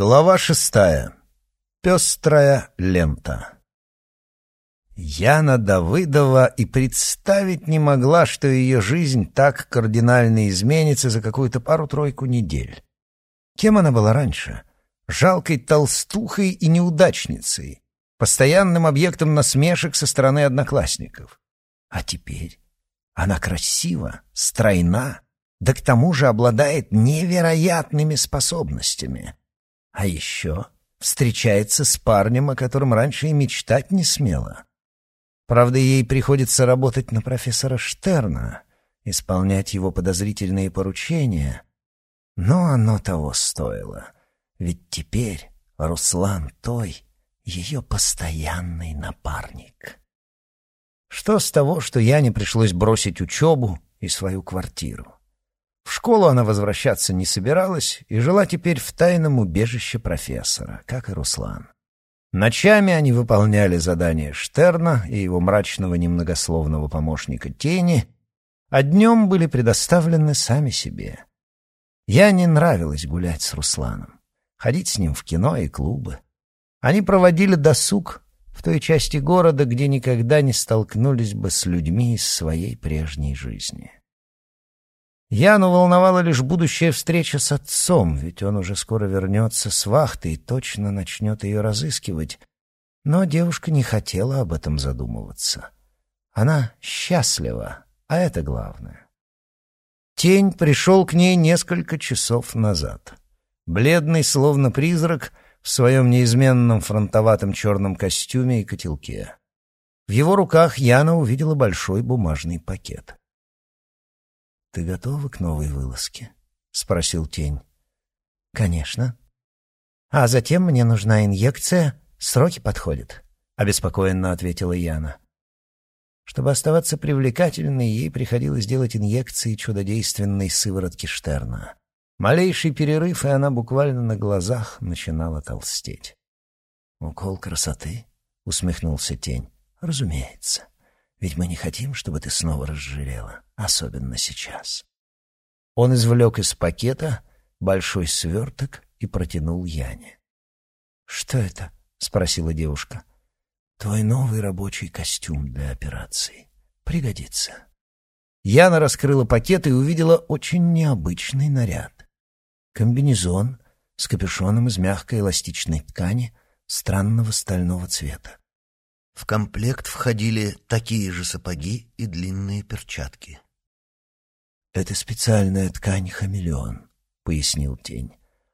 Глава шестая. Пестрая лента. Яна Давыдова и представить не могла, что ее жизнь так кардинально изменится за какую-то пару-тройку недель. Кем она была раньше? Жалкой толстухой и неудачницей, постоянным объектом насмешек со стороны одноклассников. А теперь она красива, стройна, да к тому же обладает невероятными способностями — а еще встречается с парнем, о котором раньше и мечтать не смела. Правда, ей приходится работать на профессора Штерна, исполнять его подозрительные поручения, но оно того стоило. Ведь теперь Руслан Той — ее постоянный напарник. Что с того, что я не пришлось бросить учебу и свою квартиру? В школу она возвращаться не собиралась и жила теперь в тайном убежище профессора, как и Руслан. Ночами они выполняли задания Штерна и его мрачного немногословного помощника Тени, а днем были предоставлены сами себе. Я не нравилось гулять с Русланом, ходить с ним в кино и клубы. Они проводили досуг в той части города, где никогда не столкнулись бы с людьми из своей прежней жизни. Яну волновала лишь будущая встреча с отцом, ведь он уже скоро вернется с вахты и точно начнет ее разыскивать. Но девушка не хотела об этом задумываться. Она счастлива, а это главное. Тень пришел к ней несколько часов назад. Бледный, словно призрак, в своем неизменном фронтоватом черном костюме и котелке. В его руках Яна увидела большой бумажный пакет. «Ты готова к новой вылазке?» — спросил тень. «Конечно». «А затем мне нужна инъекция. Сроки подходят», — обеспокоенно ответила Яна. Чтобы оставаться привлекательной, ей приходилось делать инъекции чудодейственной сыворотки Штерна. Малейший перерыв, и она буквально на глазах начинала толстеть. «Укол красоты?» — усмехнулся тень. «Разумеется. Ведь мы не хотим, чтобы ты снова разжирела, особенно сейчас. Он извлек из пакета большой сверток и протянул Яне. «Что это?» — спросила девушка. «Твой новый рабочий костюм для операции. Пригодится». Яна раскрыла пакет и увидела очень необычный наряд. Комбинезон с капюшоном из мягкой эластичной ткани странного стального цвета. В комплект входили такие же сапоги и длинные перчатки. «Это специальная ткань хамелеон», — пояснил тень.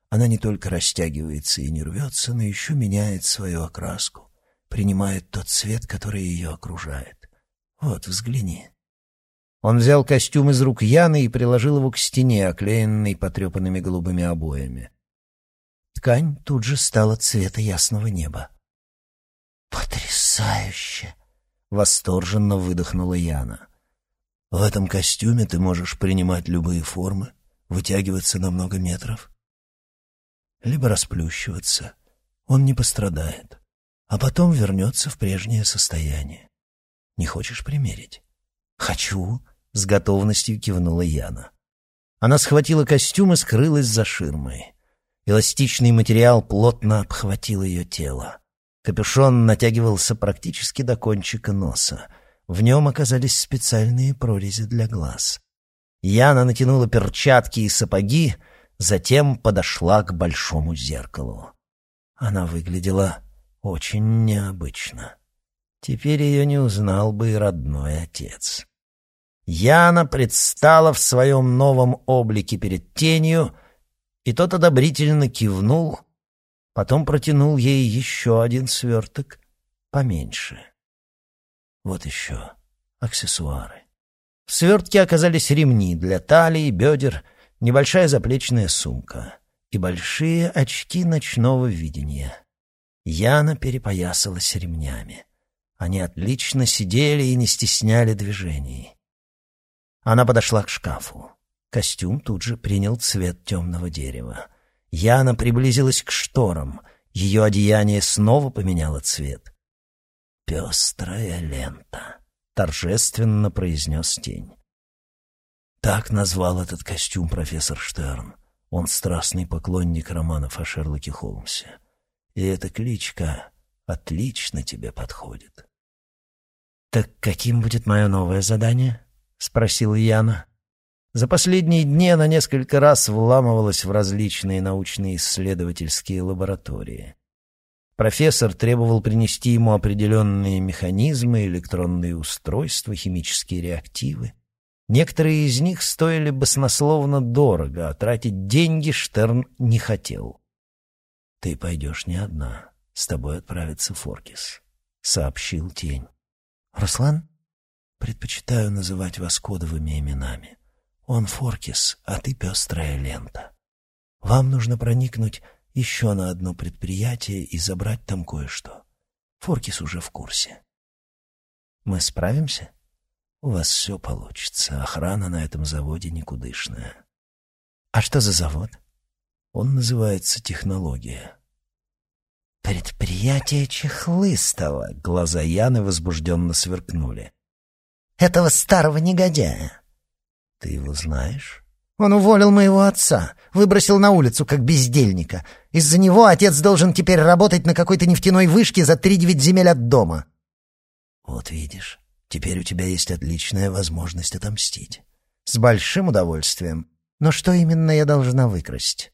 «Она не только растягивается и не рвется, но еще меняет свою окраску, принимает тот цвет, который ее окружает. Вот, взгляни». Он взял костюм из рук Яны и приложил его к стене, оклеенной потрепанными голубыми обоями. Ткань тут же стала цвета ясного неба. «Потрясающе!» — восторженно выдохнула Яна. «В этом костюме ты можешь принимать любые формы, вытягиваться на много метров, либо расплющиваться. Он не пострадает, а потом вернется в прежнее состояние. Не хочешь примерить?» «Хочу!» — с готовностью кивнула Яна. Она схватила костюм и скрылась за ширмой. Эластичный материал плотно обхватил ее тело. Капюшон натягивался практически до кончика носа. В нем оказались специальные прорези для глаз. Яна натянула перчатки и сапоги, затем подошла к большому зеркалу. Она выглядела очень необычно. Теперь ее не узнал бы и родной отец. Яна предстала в своем новом облике перед тенью, и тот одобрительно кивнул, Потом протянул ей еще один сверток, поменьше. Вот еще аксессуары. В свертке оказались ремни для талии, бедер, небольшая заплечная сумка и большие очки ночного видения. Яна перепоясалась ремнями. Они отлично сидели и не стесняли движений. Она подошла к шкафу. Костюм тут же принял цвет темного дерева. Яна приблизилась к шторам. Ее одеяние снова поменяло цвет. «Пестрая лента», — торжественно произнес тень. Так назвал этот костюм профессор Штерн. Он страстный поклонник романов о Шерлоке Холмсе. И эта кличка отлично тебе подходит. «Так каким будет мое новое задание?» — спросила Яна. За последние дни она несколько раз вламывалась в различные научные исследовательские лаборатории. Профессор требовал принести ему определенные механизмы, электронные устройства, химические реактивы. Некоторые из них стоили баснословно дорого, а тратить деньги Штерн не хотел. «Ты пойдешь не одна. С тобой отправится Форкис», — сообщил тень. «Руслан?» «Предпочитаю называть вас кодовыми именами. Он Форкис, а ты пестрая лента. Вам нужно проникнуть еще на одно предприятие и забрать там кое-что. Форкис уже в курсе. Мы справимся? У вас все получится. Охрана на этом заводе никудышная. А что за завод? Он называется «Технология». «Предприятие Чехлыстова!» Глаза Яны возбужденно сверкнули. «Этого старого негодяя!» Ты его знаешь? Он уволил моего отца, выбросил на улицу, как бездельника. Из-за него отец должен теперь работать на какой-то нефтяной вышке за три девять земель от дома. Вот видишь, теперь у тебя есть отличная возможность отомстить. С большим удовольствием. Но что именно я должна выкрасть?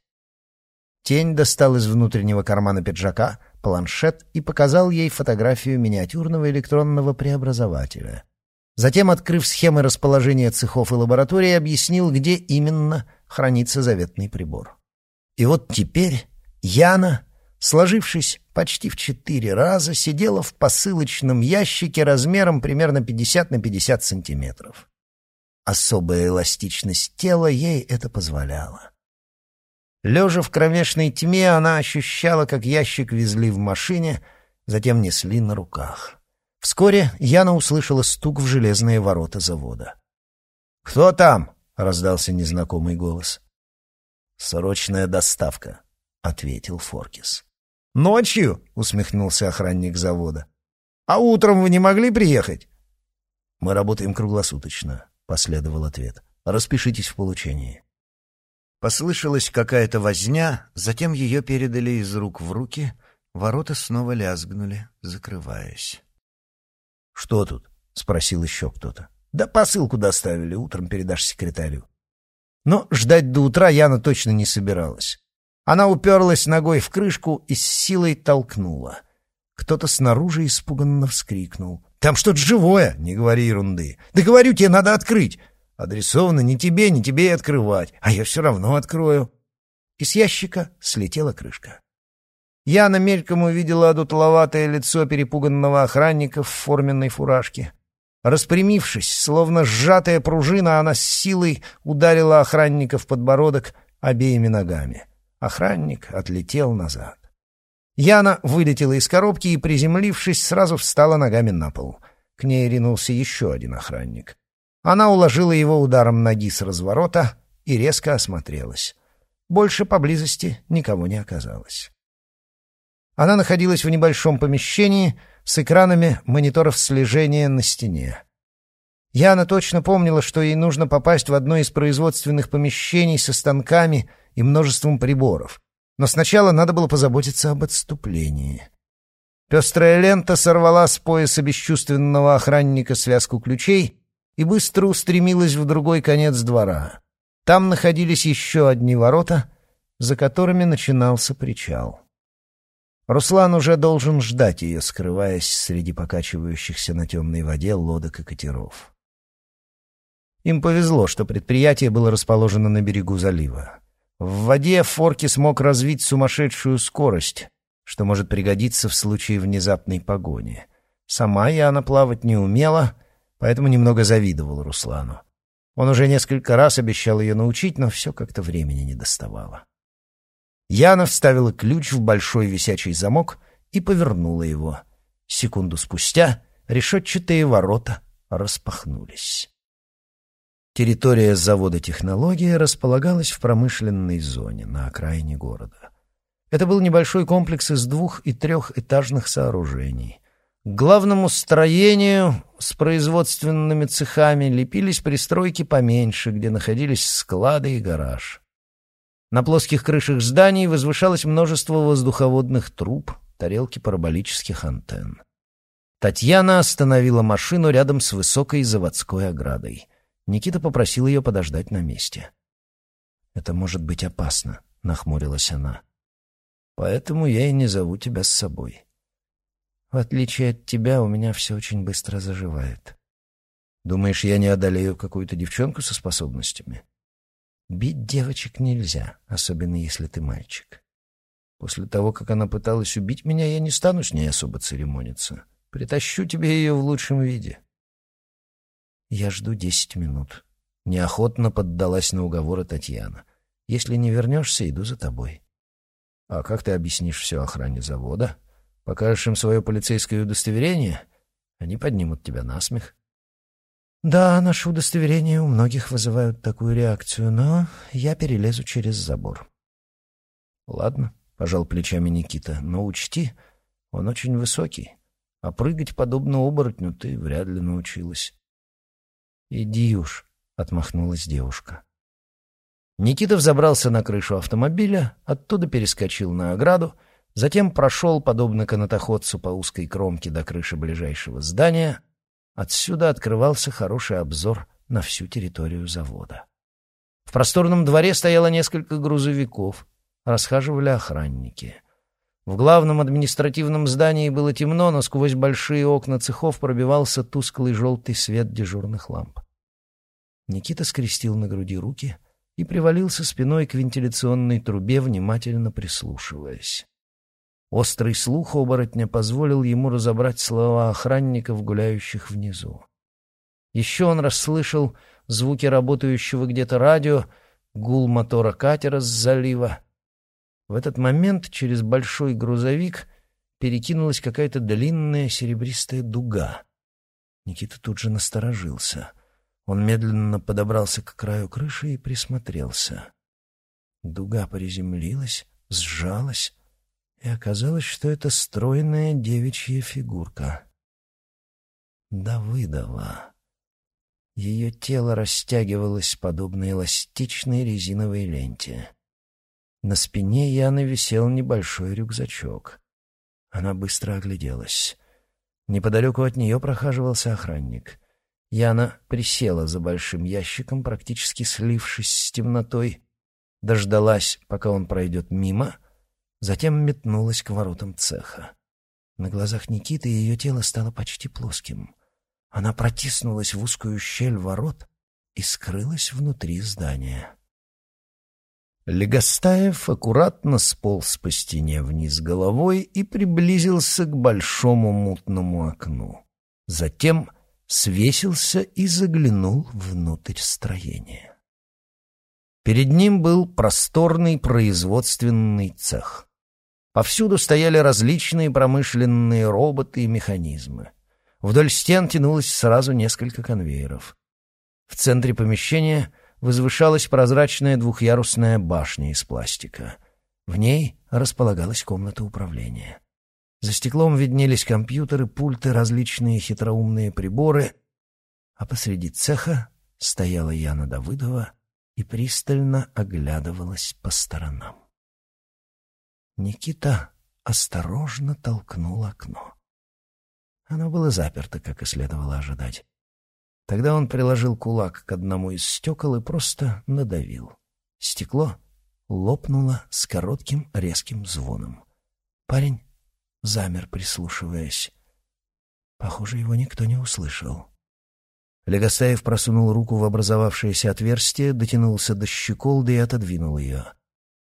Тень достал из внутреннего кармана пиджака планшет и показал ей фотографию миниатюрного электронного преобразователя. Затем, открыв схемы расположения цехов и лабораторий, объяснил, где именно хранится заветный прибор. И вот теперь Яна, сложившись почти в четыре раза, сидела в посылочном ящике размером примерно 50 на 50 сантиметров. Особая эластичность тела ей это позволяла. Лежа в кромешной тьме, она ощущала, как ящик везли в машине, затем несли на руках. Вскоре Яна услышала стук в железные ворота завода. «Кто там?» — раздался незнакомый голос. «Срочная доставка», — ответил Форкис. «Ночью?» — усмехнулся охранник завода. «А утром вы не могли приехать?» «Мы работаем круглосуточно», — последовал ответ. «Распишитесь в получении». Послышалась какая-то возня, затем ее передали из рук в руки, ворота снова лязгнули, закрываясь. «Что тут?» — спросил еще кто-то. «Да посылку доставили, утром передашь секретарю». Но ждать до утра Яна точно не собиралась. Она уперлась ногой в крышку и с силой толкнула. Кто-то снаружи испуганно вскрикнул. «Там что-то живое!» — не говори ерунды. «Да говорю тебе, надо открыть!» «Адресовано не тебе, не тебе и открывать, а я все равно открою». И с ящика слетела крышка. Яна мельком увидела одутловатое лицо перепуганного охранника в форменной фуражке. Распрямившись, словно сжатая пружина, она с силой ударила охранника в подбородок обеими ногами. Охранник отлетел назад. Яна вылетела из коробки и, приземлившись, сразу встала ногами на пол. К ней ринулся еще один охранник. Она уложила его ударом ноги с разворота и резко осмотрелась. Больше поблизости никого не оказалось. Она находилась в небольшом помещении с экранами мониторов слежения на стене. Яна точно помнила, что ей нужно попасть в одно из производственных помещений со станками и множеством приборов. Но сначала надо было позаботиться об отступлении. Пестрая лента сорвала с пояса бесчувственного охранника связку ключей и быстро устремилась в другой конец двора. Там находились еще одни ворота, за которыми начинался причал. Руслан уже должен ждать ее, скрываясь среди покачивающихся на темной воде лодок и катеров. Им повезло, что предприятие было расположено на берегу залива. В воде Форки смог развить сумасшедшую скорость, что может пригодиться в случае внезапной погони. Сама Яна плавать не умела, поэтому немного завидовал Руслану. Он уже несколько раз обещал ее научить, но все как-то времени не доставало. Яна вставила ключ в большой висячий замок и повернула его. Секунду спустя решетчатые ворота распахнулись. Территория завода «Технология» располагалась в промышленной зоне на окраине города. Это был небольшой комплекс из двух- и трехэтажных сооружений. К главному строению с производственными цехами лепились пристройки поменьше, где находились склады и гараж. На плоских крышах зданий возвышалось множество воздуховодных труб, тарелки параболических антенн. Татьяна остановила машину рядом с высокой заводской оградой. Никита попросил ее подождать на месте. «Это может быть опасно», — нахмурилась она. «Поэтому я и не зову тебя с собой. В отличие от тебя, у меня все очень быстро заживает. Думаешь, я не одолею какую-то девчонку со способностями?» Бить девочек нельзя, особенно если ты мальчик. После того, как она пыталась убить меня, я не стану с ней особо церемониться. Притащу тебе ее в лучшем виде. Я жду десять минут. Неохотно поддалась на уговоры Татьяна. Если не вернешься, иду за тобой. А как ты объяснишь все охране завода? Покажешь им свое полицейское удостоверение? Они поднимут тебя на смех. Да, наши удостоверения у многих вызывают такую реакцию, но я перелезу через забор. Ладно, пожал плечами Никита, но учти, он очень высокий, а прыгать подобно оборотню ты вряд ли научилась. Иди уж, отмахнулась девушка. Никита взобрался на крышу автомобиля, оттуда перескочил на ограду, затем прошел, подобно канатоходцу, по узкой кромке до крыши ближайшего здания — Отсюда открывался хороший обзор на всю территорию завода. В просторном дворе стояло несколько грузовиков, расхаживали охранники. В главном административном здании было темно, но сквозь большие окна цехов пробивался тусклый желтый свет дежурных ламп. Никита скрестил на груди руки и привалился спиной к вентиляционной трубе, внимательно прислушиваясь. Острый слух оборотня позволил ему разобрать слова охранников, гуляющих внизу. Еще он расслышал звуки работающего где-то радио, гул мотора катера с залива. В этот момент через большой грузовик перекинулась какая-то длинная серебристая дуга. Никита тут же насторожился. Он медленно подобрался к краю крыши и присмотрелся. Дуга приземлилась, сжалась, и оказалось, что это стройная девичья фигурка. Давыдова. Ее тело растягивалось подобно эластичной резиновой ленте. На спине Яны висел небольшой рюкзачок. Она быстро огляделась. Неподалеку от нее прохаживался охранник. Яна присела за большим ящиком, практически слившись с темнотой, дождалась, пока он пройдет мимо — Затем метнулась к воротам цеха. На глазах Никиты ее тело стало почти плоским. Она протиснулась в узкую щель ворот и скрылась внутри здания. Легостаев аккуратно сполз по стене вниз головой и приблизился к большому мутному окну. Затем свесился и заглянул внутрь строения. Перед ним был просторный производственный цех. Повсюду стояли различные промышленные роботы и механизмы. Вдоль стен тянулось сразу несколько конвейеров. В центре помещения возвышалась прозрачная двухъярусная башня из пластика. В ней располагалась комната управления. За стеклом виднелись компьютеры, пульты, различные хитроумные приборы, а посреди цеха стояла Яна Давыдова и пристально оглядывалась по сторонам. Никита осторожно толкнул окно. Оно было заперто, как и следовало ожидать. Тогда он приложил кулак к одному из стекол и просто надавил. Стекло лопнуло с коротким резким звоном. Парень замер, прислушиваясь. Похоже, его никто не услышал. Легостаев просунул руку в образовавшееся отверстие, дотянулся до щеколды и отодвинул ее.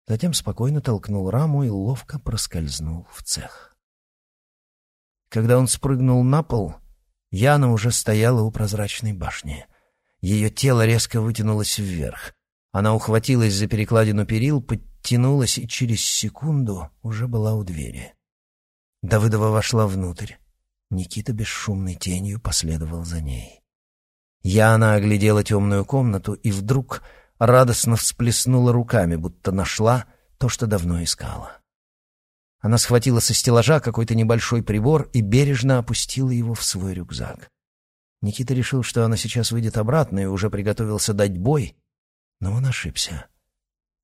Затем спокойно толкнул раму и ловко проскользнул в цех. Когда он спрыгнул на пол, Яна уже стояла у прозрачной башни. Ее тело резко вытянулось вверх. Она ухватилась за перекладину перил, подтянулась и через секунду уже была у двери. Давыдова вошла внутрь. Никита бесшумной тенью последовал за ней. Яна оглядела темную комнату и вдруг радостно всплеснула руками, будто нашла то, что давно искала. Она схватила со стеллажа какой-то небольшой прибор и бережно опустила его в свой рюкзак. Никита решил, что она сейчас выйдет обратно и уже приготовился дать бой, но он ошибся.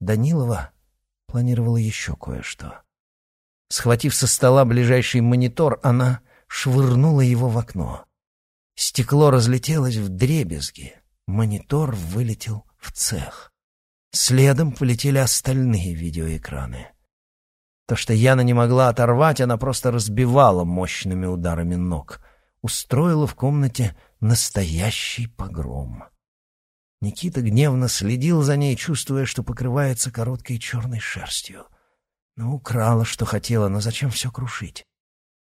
Данилова планировала еще кое-что. Схватив со стола ближайший монитор, она швырнула его в окно. Стекло разлетелось в дребезги. Монитор вылетел в цех. Следом полетели остальные видеоэкраны. То, что Яна не могла оторвать, она просто разбивала мощными ударами ног. Устроила в комнате настоящий погром. Никита гневно следил за ней, чувствуя, что покрывается короткой черной шерстью. Ну, украла, что хотела, но зачем все крушить?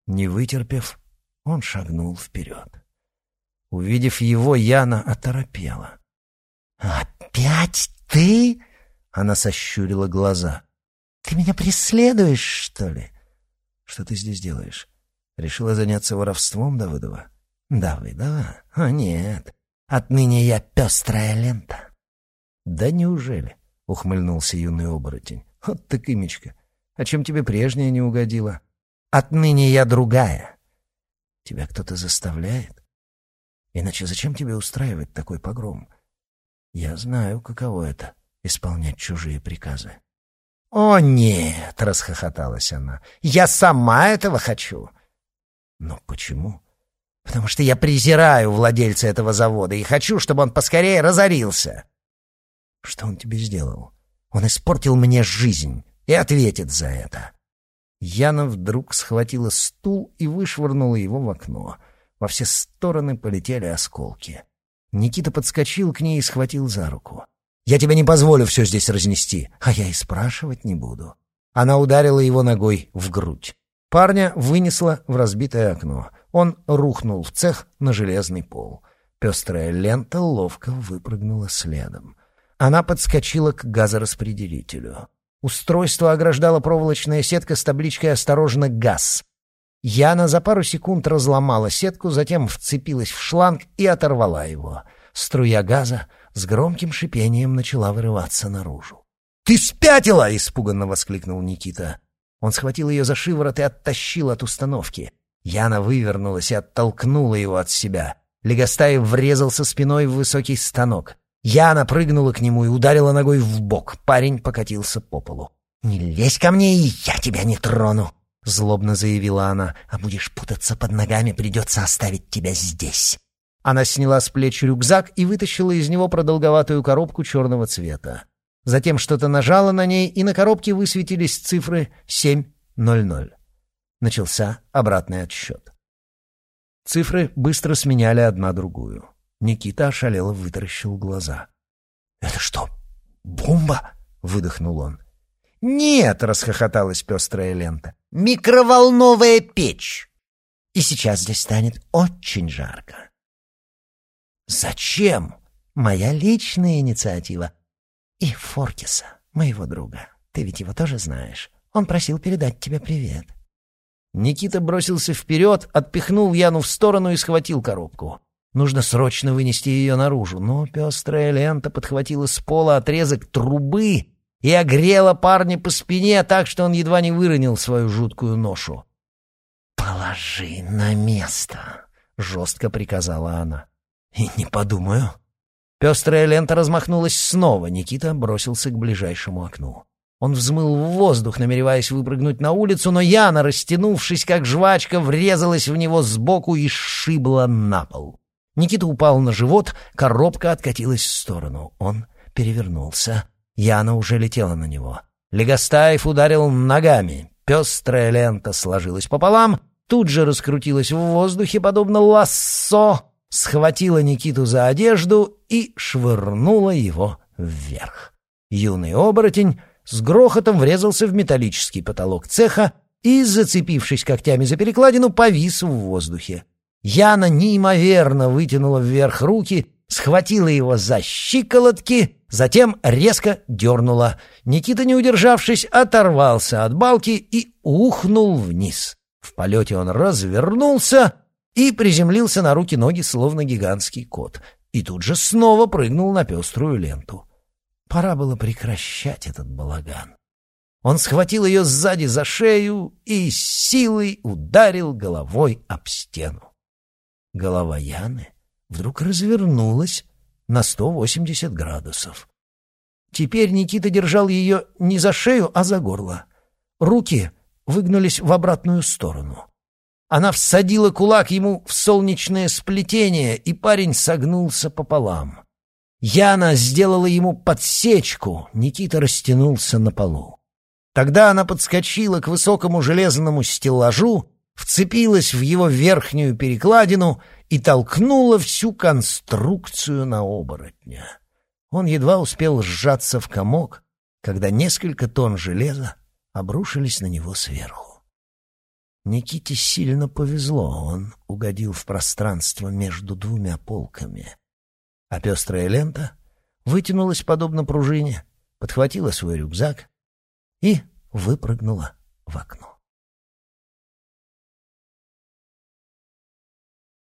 Не вытерпев, он шагнул вперед. Увидев его, Яна оторопела. «Опять ты?» — она сощурила глаза. «Ты меня преследуешь, что ли?» «Что ты здесь делаешь? Решила заняться воровством, Давыдова?» «Давыдова? О, нет. Отныне я пестрая лента». «Да неужели?» — ухмыльнулся юный оборотень. «Вот так имечко. А чем тебе прежняя не угодила?» «Отныне я другая». «Тебя кто-то заставляет?» «Иначе зачем тебе устраивать такой погром?» «Я знаю, каково это — исполнять чужие приказы». «О, нет!» — расхохоталась она. «Я сама этого хочу!» «Но почему?» «Потому что я презираю владельца этого завода и хочу, чтобы он поскорее разорился!» «Что он тебе сделал?» «Он испортил мне жизнь и ответит за это!» Яна вдруг схватила стул и вышвырнула его в окно. Во все стороны полетели осколки. Никита подскочил к ней и схватил за руку. Я тебе не позволю все здесь разнести, а я и спрашивать не буду». Она ударила его ногой в грудь. Парня вынесла в разбитое окно. Он рухнул в цех на железный пол. Пестрая лента ловко выпрыгнула следом. Она подскочила к газораспределителю. Устройство ограждала проволочная сетка с табличкой «Осторожно, газ». Яна за пару секунд разломала сетку, затем вцепилась в шланг и оторвала его. Струя газа с громким шипением начала вырываться наружу. «Ты спятила!» — испуганно воскликнул Никита. Он схватил ее за шиворот и оттащил от установки. Яна вывернулась и оттолкнула его от себя. Легостаев врезался спиной в высокий станок. Яна прыгнула к нему и ударила ногой в бок. Парень покатился по полу. «Не лезь ко мне, и я тебя не трону!» — злобно заявила она. «А будешь путаться под ногами, придется оставить тебя здесь». Она сняла с плеч рюкзак и вытащила из него продолговатую коробку черного цвета. Затем что-то нажала на ней, и на коробке высветились цифры 700. Начался обратный отсчет. Цифры быстро сменяли одна другую. Никита ошалело вытаращил глаза. «Это что, бомба?» — выдохнул он. «Нет!» — расхохоталась пестрая лента. «Микроволновая печь! И сейчас здесь станет очень жарко. «Зачем?» «Моя личная инициатива. И Форкиса, моего друга. Ты ведь его тоже знаешь. Он просил передать тебе привет». Никита бросился вперед, отпихнул Яну в сторону и схватил коробку. Нужно срочно вынести ее наружу, но пестрая лента подхватила с пола отрезок трубы и огрела парня по спине так, что он едва не выронил свою жуткую ношу. «Положи на место», — жестко приказала она. И не подумаю. Пестрая лента размахнулась снова. Никита бросился к ближайшему окну. Он взмыл в воздух, намереваясь выпрыгнуть на улицу, но Яна, растянувшись как жвачка, врезалась в него сбоку и сшибла на пол. Никита упал на живот, коробка откатилась в сторону. Он перевернулся. Яна уже летела на него. Легостаев ударил ногами. Пестрая лента сложилась пополам, тут же раскрутилась в воздухе, подобно лассо, схватила Никиту за одежду и швырнула его вверх. Юный оборотень с грохотом врезался в металлический потолок цеха и, зацепившись когтями за перекладину, повис в воздухе. Яна неимоверно вытянула вверх руки, схватила его за щиколотки, затем резко дернула. Никита, не удержавшись, оторвался от балки и ухнул вниз. В полете он развернулся и приземлился на руки-ноги, словно гигантский кот, и тут же снова прыгнул на пеструю ленту. Пора было прекращать этот балаган. Он схватил ее сзади за шею и силой ударил головой об стену. Голова Яны вдруг развернулась на 180 градусов. Теперь Никита держал ее не за шею, а за горло. Руки выгнулись в обратную сторону. Она всадила кулак ему в солнечное сплетение, и парень согнулся пополам. Яна сделала ему подсечку, Никита растянулся на полу. Тогда она подскочила к высокому железному стеллажу, вцепилась в его верхнюю перекладину и толкнула всю конструкцию на оборотня. Он едва успел сжаться в комок, когда несколько тонн железа обрушились на него сверху. Никите сильно повезло, он угодил в пространство между двумя полками. А пестрая лента вытянулась подобно пружине, подхватила свой рюкзак и выпрыгнула в окно.